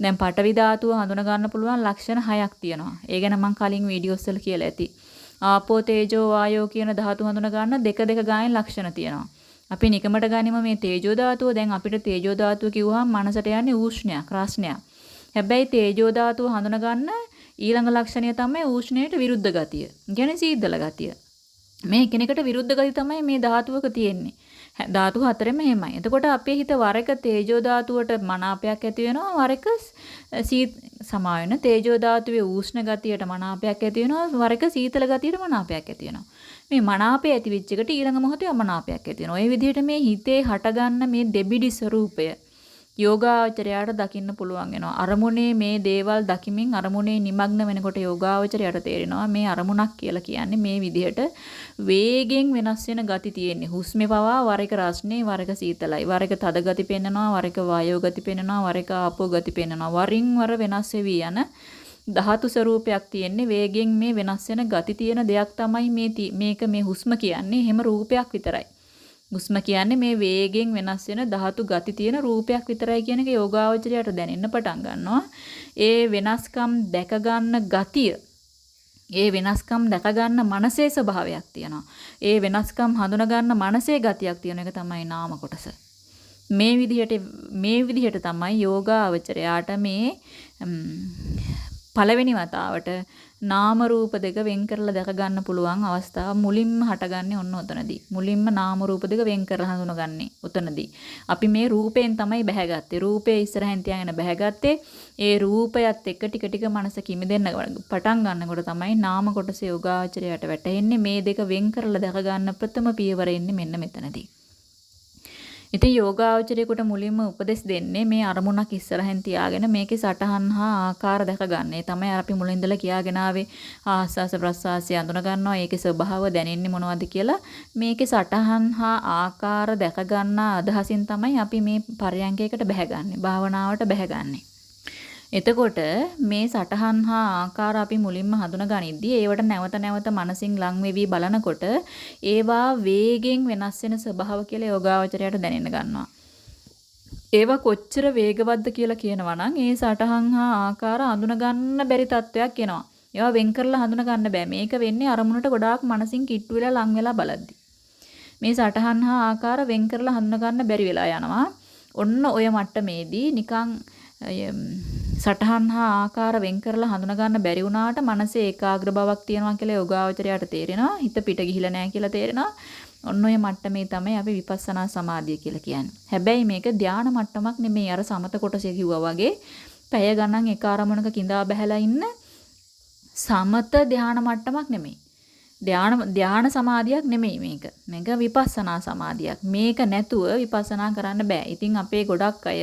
දැන් පටවි ධාතුව හඳුන ගන්න පුළුවන් ලක්ෂණ හයක් තියෙනවා. ඒ ගැන මම කලින් වීඩියෝස් වල කියලා ඇති. ආපෝ තේජෝ වායෝ කියන ධාතු හඳුන ගන්න දෙක දෙක ගානේ ලක්ෂණ තියෙනවා. අපි නිකමට ගනිම මේ තේජෝ ධාතුව දැන් අපිට තේජෝ ධාතුව කිව්වහම මනසට යන්නේ උෂ්ණයක්, රස්නයක්. හැබැයි තේජෝ ධාතුව හඳුන ගන්න ඊළඟ ලක්ෂණය තමයි උෂ්ණයට විරුද්ධ ගතිය. කියන්නේ සීතල ගතිය. මේ එකිනෙකට විරුද්ධ ගති තමයි මේ ධාතුවක තියෙන්නේ. ධාතු හතරෙම එහෙමයි. එතකොට අපේ හිත වරක තේජෝ ධාතුවට මනාපයක් ඇති වෙනවා වරක සමා වෙන තේජෝ ධාතුවේ උෂ්ණ ගතියට මනාපයක් ඇති වෙනවා වරක සීතල ගතියට මනාපයක් ඇති වෙනවා. මේ මනාපය ඇති වෙච්ච එකට ඊළඟ මොහොතේ අමනාපයක් ඇති වෙනවා. ඒ විදිහට මේ හිතේ හටගන්න මේ දෙබිඩි ස්වરૂපය යෝගාවචරයාට දකින්න පුළුවන් වෙනවා. අරමුණේ මේ දේවල් දකිමින් අරමුණේ নিমগ্ন වෙනකොට යෝගාවචරයට තේරෙනවා මේ අරමුණක් කියලා කියන්නේ මේ විදිහට වේගෙන් වෙනස් වෙන ගති තියෙන්නේ. හුස්මේ පවා වර එක රස්නේ, වර එක සීතලයි, වර එක තද ගති පෙන්නනවා, වර එක වායෝ ගති පෙන්නනවා, වර එක ආපෝ ගති පෙන්නනවා. වරින් වර වෙනස් වෙවි යන ධාතු ස්වરૂපයක් තියෙන්නේ වේගෙන් මේ වෙනස් වෙන ගති තියෙන දෙයක් තමයි මේ මේක මේ හුස්ම කියන්නේ. හැම රූපයක් විතරයි. හුස්ම කියන්නේ මේ වේගෙන් වෙනස් වෙන ධාතු ගති තියෙන රූපයක් විතරයි කියන එක යෝගාවචරයට දැනෙන්න පටන් ගන්නවා. ඒ වෙනස්කම් දැක ගන්න ගතිය ඒ වෙනස්කම් දැක ගන්න මනසේ ස්වභාවයක් තියෙනවා. ඒ වෙනස්කම් හඳුන ගන්න මනසේ ගතියක් තියෙන එක තමයි නාම කොටස. මේ විදිහට මේ විදිහට තමයි යෝගාවචරයාට මේ පළවෙනි වතාවට නාම රූප දෙක වෙන් කරලා දැක ගන්න පුළුවන් අවස්ථාව මුලින්ම හටගන්නේ ඔන්න ඔතනදී. මුලින්ම නාම රූප දෙක වෙන් කරලා හඳුනගන්නේ ඔතනදී. අපි මේ රූපයෙන් තමයි බැහැගත්තේ. රූපේ ඉස්සරහින් තියාගෙන බැහැගත්තේ. ඒ රූපයත් එක්ක ටික ටික මනස කිමිදෙන්න පටන් ගන්නකොට තමයි නාම කොටස යෝගාචරයට වැටෙන්නේ. මේ දෙක වෙන් කරලා දැක ගන්න ප්‍රථම පියවර එන්නේ මෙන්න මෙතනදී. ඉතින් යෝගාවචරයේකට මුලින්ම උපදෙස් දෙන්නේ මේ අරමුණක් ඉස්සරහින් තියාගෙන මේකේ සටහන් හා ආකාර දැක ගන්න. ඒ තමයි අපි මුලින් ඉඳලා කියාගෙන ආවේ ආස්වාස ප්‍රස්වාසය අඳුන ගන්නවා. ඒකේ ස්වභාව දැනෙන්නේ මොනවද කියලා මේකේ සටහන් හා ආකාර දැක ගන්න අදහසින් තමයි අපි මේ පරයන්කයකට බැහැගන්නේ. භාවනාවට බැහැගන්නේ. එතකොට මේ සටහන් හා ආකාර අපි මුලින්ම හඳුන ගනිද්දී ඒවට නැවත නැවත මනසින් ලං වෙවි බලනකොට ඒවා වේගෙන් වෙනස් වෙන ස්වභාව කියලා යෝගාවචරයට දැනෙන්න ගන්නවා. ඒවා කොච්චර වේගවත්ද කියලා කියනවා නම් ඒ සටහන් හා ආකාර හඳුන ගන්න බැරි තත්වයක් එනවා. ඒවා වෙන් කරලා හඳුන ගන්න බෑ. මේක වෙන්නේ අරමුණට ගොඩාක් මනසින් කිට්ටු වෙලා ලං වෙලා බලද්දි. මේ සටහන් හා ආකාර වෙන් කරලා හඳුන ගන්න බැරි වෙලා යනවා. ඔන්න ඔය මට්ටමේදී නිකන් සටහන් හා ආකාර වෙන් කරලා හඳුනා ගන්න බැරි වුණාට මනසේ ඒකාග්‍ර බවක් තියෙනවා කියලා යෝගාවචරයට තේරෙනවා. හිත පිට ගිහිලා නැහැ කියලා තේරෙනවා. ඔන්න ඔය මට්ටමේ තමයි අපි විපස්සනා සමාධිය කියලා කියන්නේ. හැබැයි මේක ධානා මට්ටමක් නෙමෙයි. අර සමත කොටසේ කිව්වා වගේ පැය ගණන් එක අරමුණක கிඳා බහැලා ඉන්න සමත ධානා මට්ටමක් නෙමෙයි. ධාන ධාන සමාධියක් නෙමෙයි මේක. මේක විපස්සනා සමාධියක්. මේක නැතුව විපස්සනා කරන්න බෑ. ඉතින් අපේ ගොඩක් අය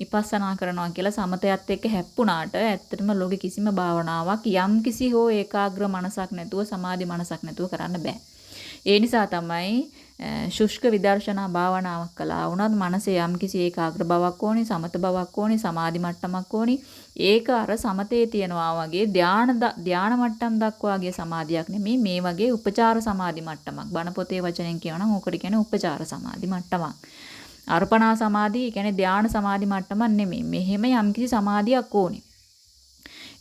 විපස්සනා කරනවා කියලා සමතයත් එක්ක හැප්පුණාට ඇත්තටම ලෝකෙ කිසිම භාවනාවක් යම් කිසි හෝ ඒකාග්‍ර මනසක් නැතුව සමාධි මනසක් නැතුව කරන්න බෑ. ඒ නිසා තමයි ශුෂ්ක විදර්ශනා භාවනාවක් කළා. වුණත් මනසේ යම්කිසි ඒකාග්‍ර බවක් ඕනි සමත බවක් ඕනි සමාධි මට්ටමක් ඕනි. ඒක අර සමතේ තියනවා වගේ ධාන ධාන මට්ටම් දක්වාගේ සමාධියක් නෙමෙයි මේ වගේ උපචාර සමාධි මට්ටමක්. බණ පොතේ වචනෙන් කියනනම් ඕකට කියන්නේ උපචාර සමාධි මට්ටමක්. අර්පණා සමාධිය කියන්නේ ධාන සමාධි මට්ටමක් නෙමෙයි. මෙහෙම යම්කිසි සමාධියක් ඕනි.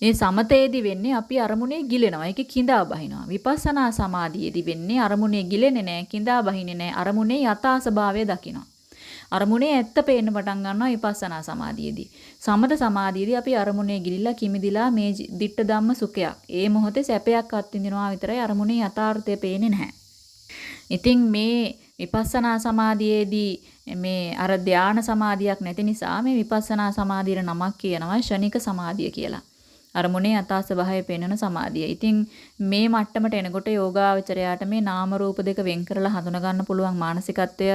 මේ සමතේදී වෙන්නේ අපි අරමුණේ ගිලෙනවා. ඒකේ කිඳා බහිනවා. විපස්සනා සමාධියේදී වෙන්නේ අරමුණේ ගිලෙන්නේ නැහැ, කිඳා බහින්නේ නැහැ. අරමුණේ යථා ස්වභාවය දකිනවා. අරමුණේ ඇත්ත පේන්න පටන් ගන්නවා විපස්සනා සමාධියේදී. සමත සමාධියේදී අපි අරමුණේ ගිලිලා කිමිදිලා මේ ditta ධම්ම සුඛයක්. ඒ මොහොතේ සැපයක් අත්විඳිනවා විතරයි අරමුණේ යථාර්ථය පේන්නේ නැහැ. ඉතින් මේ විපස්සනා සමාධියේදී මේ අර ධානා සමාධියක් නැති නිසා මේ විපස්සනා සමාධියට නමක් කියනවා ෂණික සමාධිය කියලා. අරමුණේ යථා ස්වභාවය පෙන්වන සමාධිය. ඉතින් මේ මට්ටමට එනකොට යෝගාවචරයාට මේ නාම රූප දෙක වෙන් කරලා හඳුනා ගන්න පුළුවන් මානසිකත්වය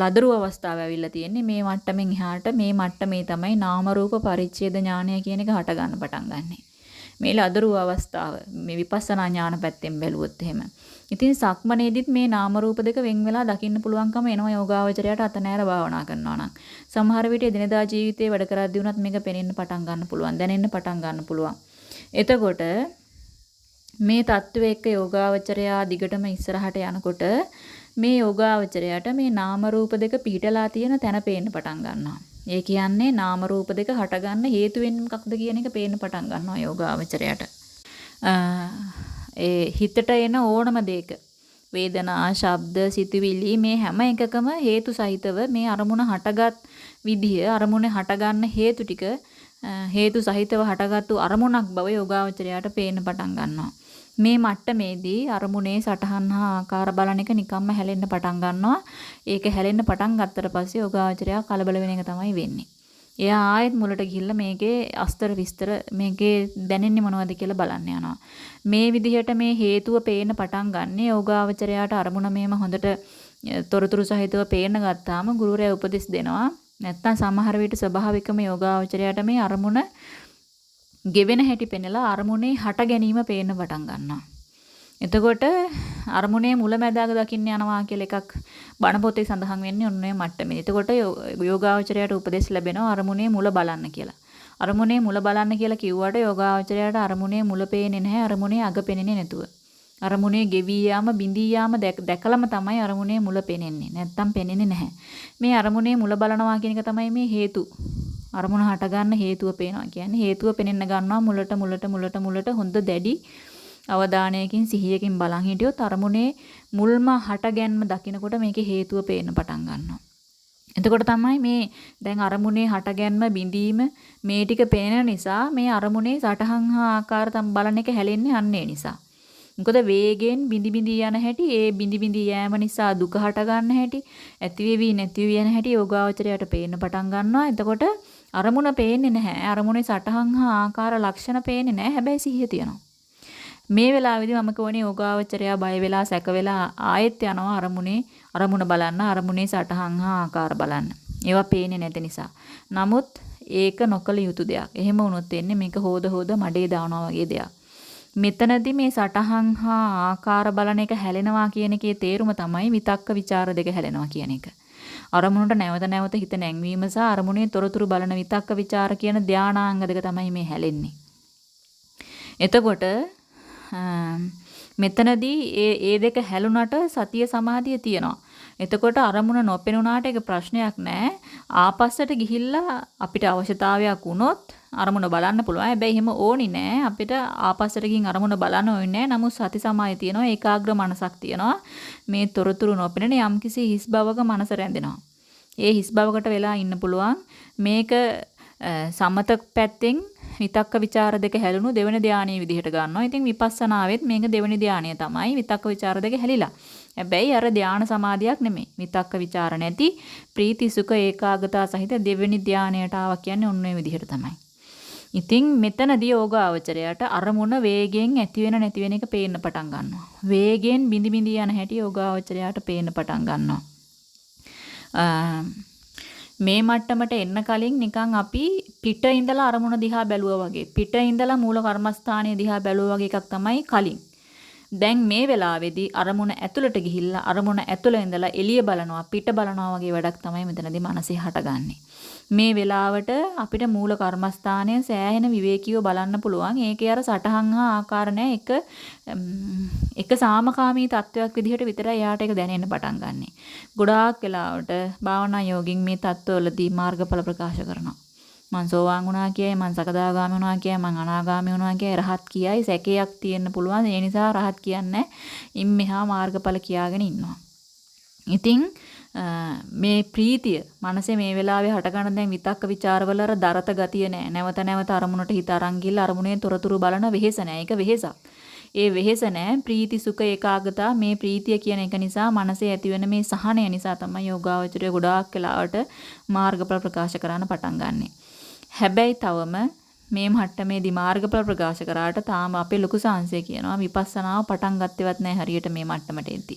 ලදරු අවස්ථාව ඇවිල්ලා තියෙන්නේ. මේ මට්ටමින් එහාට මේ මට්ටමේ තමයි නාම රූප පරිච්ඡේද ඥානය කියන එක හට ගන්න පටන් ගන්නෙ. මේ ලදරු අවස්ථාව මේ විපස්සනා ඥාන පැත්තෙන් බැලුවොත් එහෙම. ඉතින් සක්මනේදිත් මේ නාම රූප දෙක වෙන් වෙලා දකින්න පුළුවන්කම එනවා යෝගාවචරයට අතනෑර භාවනා කරනවා නම්. සමහර විට එදිනදා ජීවිතේ වැඩ කරද්දී උනත් මේක පෙනෙන්න පටන් ගන්න පුළුවන්. දැනෙන්න පටන් ගන්න පුළුවන්. එතකොට මේ தત્ත්වය එක්ක යෝගාවචරයා දිගටම ඉස්සරහට යනකොට මේ යෝගාවචරයට මේ නාම රූප දෙක පිහිටලා තියෙන තැන පේන්න පටන් ගන්නවා. ඒ කියන්නේ නාම රූප දෙක හටගන්න හේතු වෙන්නේ මොකක්ද කියන එක පේන්න පටන් ගන්නවා යෝගාවචරයට. ඒ හිතට එන ඕනම දෙයක වේදනා, ශබ්ද, සිතුවිලි මේ හැම එකකම හේතු සහිතව මේ අරමුණ හටගත් විදිය අරමුණේ හටගන්න හේතු ටික හේතු සහිතව හටගත්තු අරමුණක් බව යෝගාවචරයට පේන්න පටන් ගන්නවා. මේ මට්ටමේදී අරමුණේ සටහන් හා ආකාර බලන එක නිකම්ම හැලෙන්න පටන් ගන්නවා. ඒක හැලෙන්න පටන් ගත්තට පස්සේ යෝගාවචරය කලබල වෙන එක තමයි වෙන්නේ. එයා ආයෙත් මුලට ගිහිල්ලා මේකේ අස්තර විස්තර මේකේ දැනෙන්නේ මොනවද කියලා බලන්න යනවා. මේ විදිහට මේ හේතුව පේන්න පටන් ගන්න යෝගාවචරයාට අරමුණ මේම හොඳට තොරතුරු සහිතව පේන්න ගත්තාම ගුරුවරයා උපදෙස් දෙනවා. නැත්තම් සමහර විට ස්වභාවිකම යෝගාවචරයාට මේ අරමුණ ගෙවෙන හැටි පෙන්නලා අරමුණේ හට ගැනීම පේන්න පටන් ගන්නවා. එතකොට අරමුණේ මුලැමැදාග දකින්න යනවා කියලා එකක් බණ පොතේ සඳහන් වෙන්නේ ඔන්න ඔය මට්ටමේ. එතකොට යෝගාවචරයට උපදෙස් ලැබෙනවා අරමුණේ මුල බලන්න කියලා. අරමුණේ මුල බලන්න කියලා කිව්වට යෝගාවචරයට අරමුණේ මුල පේන්නේ නැහැ අරමුණේ අග පේන්නේ නැතුව. අරමුණේ ගෙවී යාම බිඳී යාම දැකලම තමයි අරමුණේ මුල පේන්නේ. නැත්තම් පේන්නේ නැහැ. මේ අරමුණේ මුල බලනවා කියන එක තමයි මේ හේතු. අරමුණ හටගන්න හේතුව පේනවා කියන්නේ හේතුව පෙනෙන්න ගන්නවා මුලට මුලට මුලට මුලට හොඳ දැඩි අවධානයකින් සිහියකින් බලන් හිටියොත් අරමුණේ මුල්ම හටගැන්ම දකිනකොට මේකේ හේතුව පේන්න පටන් ගන්නවා. එතකොට තමයි මේ දැන් අරමුණේ හටගැන්ම බිඳීම මේ ටික පේන නිසා මේ අරමුණේ සටහන් හා ආකාර තම බලන එක හැලෙන්නේ අන්නේ නිසා. මොකද වේගෙන් බිඳි බිඳි යන හැටි ඒ බිඳි බිඳි යෑම නිසා දුක හට ගන්න හැටි ඇති වෙවි නැති වෙවි යන හැටි යෝගාවචරයට පේන්න පටන් ගන්නවා. එතකොට අරමුණ පේන්නේ නැහැ. අරමුණේ සටහන් හා ආකාර ලක්ෂණ පේන්නේ නැහැ. හැබැයි සිහිය තියෙනවා. මේ වෙලාවේදී මම කෝනේ යෝගාවචරයා බය වෙලා සැක වෙලා ආයෙත් යනවා අරමුණේ අරමුණ බලන්න අරමුණේ සටහන් හා ආකාර බලන්න. ඒවා පේන්නේ නැති නිසා. නමුත් ඒක නොකළ යුතු දෙයක්. එහෙම වුණොත් වෙන්නේ මේක හොද හොද මඩේ දානවා වගේ දෙයක්. මෙතනදී මේ සටහන් හා ආකාර බලන එක හැලෙනවා කියන එකේ තේරුම තමයි විතක්ක ਵਿਚාර දෙක හැලෙනවා කියන එක. අරමුණට නැවත නැවත හිත නැංවීම සහ අරමුණේ තොරතුරු බලන විතක්ක ਵਿਚාර කියන ධානාංග දෙක තමයි මේ හැලෙන්නේ. එතකොට මෙතනදී ඒ ඒ දෙක හැලුණට සතිය සමාධිය තියෙනවා. එතකොට අරමුණ නොපෙනුනාට ඒක ප්‍රශ්නයක් නෑ. ආපස්සට ගිහිල්ලා අපිට අවශ්‍යතාවයක් වුණොත් අරමුණ බලන්න පුළුවන්. හැබැයි එහෙම ඕනි නෑ. අපිට ආපස්සට ගිහින් අරමුණ බලන්න ඕනේ නෑ. නමුත් සති සමාධිය තියෙනවා. ඒකාග්‍ර මනසක් තියෙනවා. මේ තොරතුරු නොපෙනෙන යම්කිසි හිස් බවක මනස රැඳෙනවා. ඒ හිස් බවකට වෙලා ඉන්න පුළුවන්. මේක සමත පැත්තෙන් විතක්ක ਵਿਚාර දෙක හැලුණු දෙවෙනි ධානයේ විදිහට ගන්නවා. ඉතින් විපස්සනාවෙත් මේක දෙවෙනි ධානය තමයි විතක්ක ਵਿਚාර දෙක හැලිලා. හැබැයි අර ධාන සමාධියක් නෙමෙයි. විතක්ක ਵਿਚාර නැති ප්‍රීති සුඛ ඒකාගතා සහිත දෙවෙනි ධානයට ආවා කියන්නේ ඔන්න ඔය විදිහට තමයි. ඉතින් මෙතනදී යෝගාවචරයට අරමුණ වේගයෙන් ඇති වෙන නැති වෙන එක පේන්න පටන් ගන්නවා. වේගයෙන් බිඳි බිඳි යන හැටි යෝගාවචරයට පේන්න පටන් ගන්නවා. මේ මට්ටමට එන්න කලින් නිකන් අපි පිට ඉඳලා අරමුණ දිහා බැලුවා වගේ පිට ඉඳලා මූල කර්මස්ථානයේ දිහා බැලුවා වගේ එකක් තමයි කලින්. දැන් මේ වෙලාවේදී අරමුණ ඇතුළට ගිහිල්ලා අරමුණ ඇතුළේ ඉඳලා එළිය බලනවා පිට බලනවා වගේ වැඩක් තමයි මෙතනදී මනසේ හටගන්නේ. මේ වෙලාවට අපිට මූල කර්මස්ථානය සෑහෙන විවේකීව බලන්න පුළුවන්. ඒකේ අර සටහන් හා ආකාර එක එක සාමකාමී තත්වයක් විදිහට විතරයි යාට ඒක දැනෙන්න පටන් ගන්නෙ. ගොඩාක් වෙලාවට භාවනා යෝගින් මේ தত্ত্বවලදී මාර්ගඵල ප්‍රකාශ කරනවා. මං සෝවාන් වුණා කියයි මං සකදාගාමී වුණා කියයි මං අනාගාමී වුණා කියයි රහත් කියයි සැකයක් තියෙන්න පුළුවන් ඒ නිසා රහත් කියන්නේ ඉන් මෙහා මාර්ගඵල කියාගෙන ඉන්නවා. ඉතින් මේ ප්‍රීතිය මනසේ මේ වෙලාවේ හටගන්න දැන් විතක්ක ਵਿਚාරවල අර දරත ගතිය නෑ. නැවත නැවත අරමුණට හිත අරන් ගිහලා අරමුණේ තොරතුරු බලන වෙහෙස නෑ. ඒක වෙහෙසක්. ඒ වෙහෙස නෑ. ප්‍රීති සුඛ ඒකාගතා මේ ප්‍රීතිය කියන එක නිසා මනසේ ඇතිවෙන මේ සහනය නිසා තමයි යෝගාවචරය ගොඩාක් වෙලාවට මාර්ගඵල ප්‍රකාශ කරන්න පටන් ගන්නෙ. හැබැයි තවම මේ මට්ටමේදී මාර්ගඵල ප්‍රකාශ කරාට තාම අපේ ලොකු සංසය කියනවා විපස්සනාව පටන් ගත්තේවත් නැහැ හරියට මේ මට්ටමට එද්දි.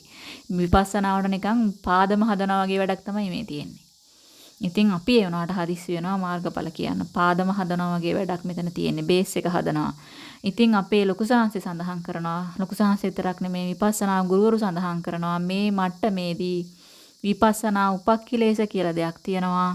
විපස්සනාවට නිකන් පාදම හදනවා වගේ වැඩක් තමයි මේ තියෙන්නේ. ඉතින් අපි ඒ වුණාට හදිස්සි වෙනවා මාර්ගඵල කියන්න. පාදම හදනවා වගේ වැඩක් මෙතන තියෙන්නේ. බේස් එක හදනවා. ඉතින් අපේ ලොකු සංසය සඳහන් කරනවා. ලොකු සංසය විතරක් නෙමේ විපස්සනා ගුරුවරු සඳහන් කරනවා මේ මට්ටමේදී විපස්සනා උපක්ඛිලේශ කියලා දෙයක් තියෙනවා.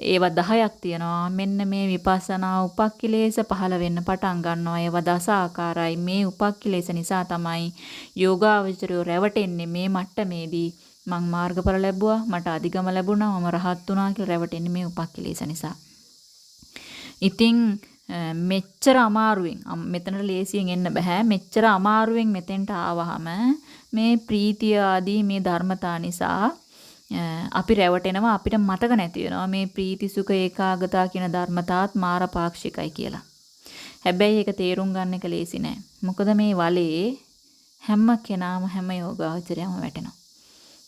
ඒවා 10ක් තියෙනවා. මෙන්න මේ විපස්සනා උපක්ඛිලේශ පහළ වෙන්න පටන් ගන්නවා. ඒවා දස ආකාරයි. මේ උපක්ඛිලේශ නිසා තමයි යෝගාවචරය රැවටෙන්නේ මේ මට්ටමේදී. මං මාර්ගඵල ලැබුවා. මට අධිගම ලැබුණා. මම රහත් වුණා කියලා රැවටෙන්නේ මේ උපක්ඛිලේශ නිසා. ඉතින් මෙච්චර අමාරුවෙන් මෙතනට ලේසියෙන් එන්න බෑ. මෙච්චර අමාරුවෙන් මෙතෙන්ට ආවහම මේ ප්‍රීතිය ආදී මේ ධර්මතා නිසා අපි රැවටෙනවා අපිට මතක නැති වෙනවා මේ ප්‍රීති සුඛ ඒකාගතා කියන ධර්මතාවත් මාරපාක්ෂිකයි කියලා. හැබැයි ඒක තේරුම් ගන්න එක ලේසි නෑ. මොකද මේ වලේ හැම කෙනාම හැම යෝගාචරයම වැටෙනවා.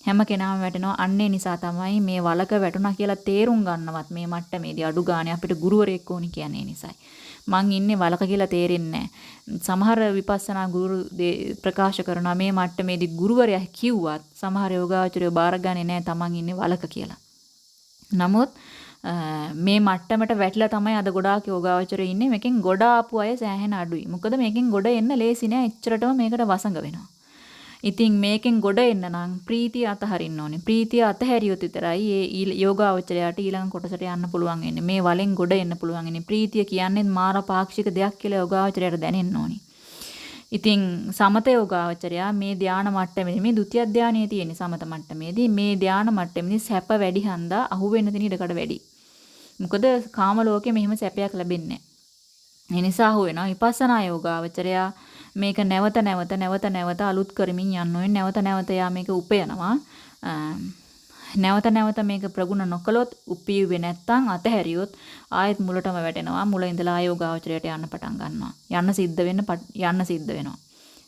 හැම කෙනාම වැටෙනවා. අන්නේ නිසා තමයි මේ වලක වැටුණා කියලා තේරුම් ගන්නවත් මේ මට්ටමේදී අඩු ගානේ අපිට ගුරුවරයෙක් ඕනි කියන්නේ නිසායි. මං ඉන්නේ වලක කියලා තේරෙන්නේ සමහර විපස්සනා ගුරු ප්‍රකාශ කරනවා මේ මට්ටමේදී ගුරුවරයා කිව්වත් සමහර යෝගාචරයෝ බාරගන්නේ නැහැ තමන් ඉන්නේ වලක කියලා. නමුත් මේ මට්ටමට වැටිලා තමයි අද ගොඩාක් යෝගාචරයෝ ඉන්නේ. මේකෙන් ගොඩ ආපු අය සෑහෙන අඩුයි. මොකද මේකෙන් ගොඩ එන්න ලේසි නෑ. එච්චරටම මේකට වසඟ වෙනවා. ඉතින් මේකෙන් ගොඩ එන්න නම් ප්‍රීතිය අතහරින්න ඕනේ. ප්‍රීතිය අතහැරියොත් විතරයි ඒ යෝගාවචරයට ඊළඟ කොටසට යන්න පුළුවන් වෙන්නේ. මේ වලෙන් ගොඩ එන්න පුළුවන් වෙන්නේ. ප්‍රීතිය කියන්නේ මාර පාක්ෂික දෙයක් කියලා යෝගාවචරයට දැනෙන්න ඕනේ. ඉතින් සමත යෝගාවචරයා මේ ධානා මට්ටමේදී මේ ဒုတိ ය ධානයේ තියෙන සමත මට්ටමේදී මේ ධානා මට්ටමේදී සැප වැඩි හන්දා අහුවෙන්න තියෙන ඉඩකඩ වැඩි. මොකද කාම ලෝකේ මෙහෙම සැපයක් ලැබෙන්නේ නැහැ. ඒ නිසා අහුවෙනවා විපස්සනා යෝගාවචරයා මේක නැවත නැවත නැවත නැවත අලුත් කරමින් යන්න ඕනේ. නැවත නැවත යා මේක උපයනවා. නැවත නැවත මේක ප්‍රගුණ නොකළොත් උපීුවේ නැත්තම් අතහැරියොත් ආයෙත් මුලටම වැටෙනවා. මුල ඉඳලා ආයෝගාවචරයට යන්න පටන් ගන්නවා. යන්න සිද්ධ වෙන්න යන්න සිද්ධ වෙනවා.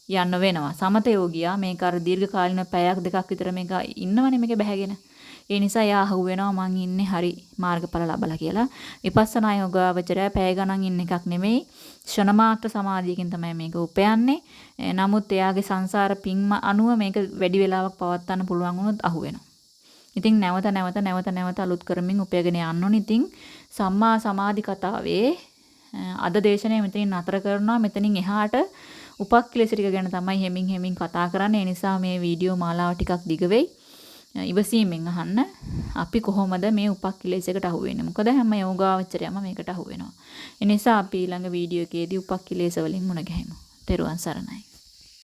යන්න වෙනවා. සමත යෝගියා මේක අර දීර්ඝ කාලින පැයක් දෙකක් විතර මේක ඉන්නවනේ මේක බැහැගෙන. ඒ නිසා එයා අහුවෙනවා මං ඉන්නේ හරි මාර්ගඵල ලබලා කියලා. විපස්සනා යෝගාවචරය පැය ගණන් ඉන්න එකක් නෙමෙයි. ෂණ මාත්‍ර සමාධියකින් තමයි මේක උපයන්නේ. නමුත් එයාගේ සංසාර පින්ම අනුව මේක වැඩි වෙලාවක් පවත්වන්න පුළුවන් වුණොත් අහුවෙනවා. ඉතින් නැවත නැවත නැවත නැවත අලුත් කරමින් උපයගෙන යන්න ඕනේ. ඉතින් සම්මා සමාධි කතාවේ අද දේශනය මෙතනින් නතර කරනවා. මෙතනින් එහාට උපක්ලේශ ටික ගැන තමයි හෙමින් හෙමින් කතා කරන්නේ. ඒ නිසා මේ වීඩියෝ මාලාව ටිකක් දිග වෙයි. ඉවසීමෙන් අහන්න අපි කොහොමද මේ උපක්ලේශයකට අහු වෙන්නේ? මොකද හැම යෝගාවචරයම මේකට අහු වෙනවා. ඒ නිසා අපි ඊළඟ වීඩියෝ එකේදී උපක්ලේශ වලින් මුණ ගැහෙමු. තෙරුවන් සරණයි.